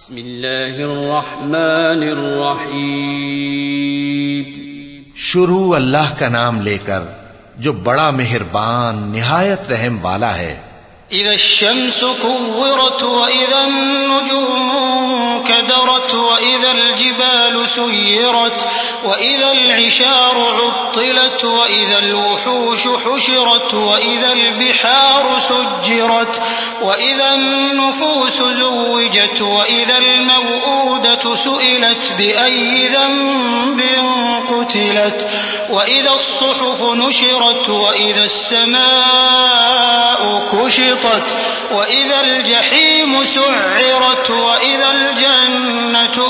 بسم الله الرحمن الرحيم شروع اللہ کا نام لے کر جو بڑا مہربان نہایت رحم والا ہے۔ إذا الشمس كورت كدرت وإذا الجبال سيرت وإذا العشار عطلت وإذا الوحوش حشرت وإذا البحار سجرت وإذا النفوس زوجت وإذا الموءودة سئلت بأي ذنب قتلت وإذا الصحف نشرت وإذا السماء كشطت وإذا الجحيم سعرت وإذا الجنة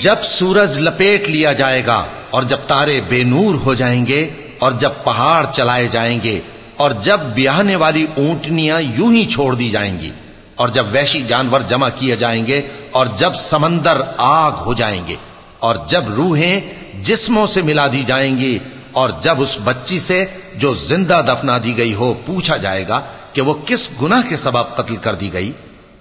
جب سورج لپیٹ لیا جائے گا اور جب تارے بے نور ہو جائیں گے اور جب پہاڑ چلائے جائیں گے اور جب بیاہنے والی اونٹنیاں یوں ہی چھوڑ دی جائیں گی اور جب وحشی جانور جمع کیے جائیں گے اور جب سمندر آگ ہو جائیں گے اور جب روحیں جسموں سے ملا دی جائیں گی اور جب اس بچی سے جو زندہ دفنا دی گئی ہو پوچھا جائے گا کہ وہ کس گناہ کے سبب قتل کر دی گئی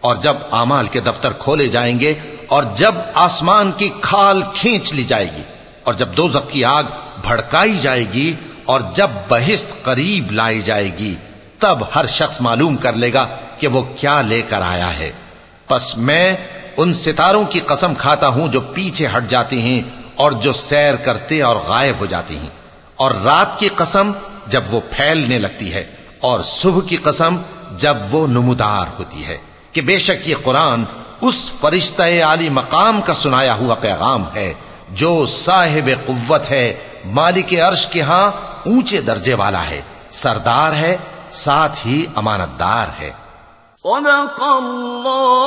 اور جب اعمال کے دفتر کھولے جائیں گے اور جب آسمان کی کھال کھینچ لی جائے گی اور جب دو کی آگ بھڑکائی جائے گی اور جب بہشت قریب لائی جائے گی، تب ہر شخص معلوم کر لے گا کہ وہ کیا لے کر آیا ہے۔ پس میں ان ستاروں کی قسم کھاتا ہوں جو پیچھے ہٹ جاتی ہیں اور جو سیر کرتے اور غائب ہو جاتی ہیں۔ اور رات کی قسم جب وہ پھیلنے لگتی ہے اور صبح کی قسم جب وہ نمودار ہوتی ہے کہ بے شک یہ قرآن اس فرشتہ عالی مقام کا سنایا ہوا پیغام ہے، جو صاحب قوت ہے، مالک عرش کے ہاں اونچے درجے والا ہے۔ سردار ہے، ساتھ ہی امانت دار ہے۔ صدق اللہ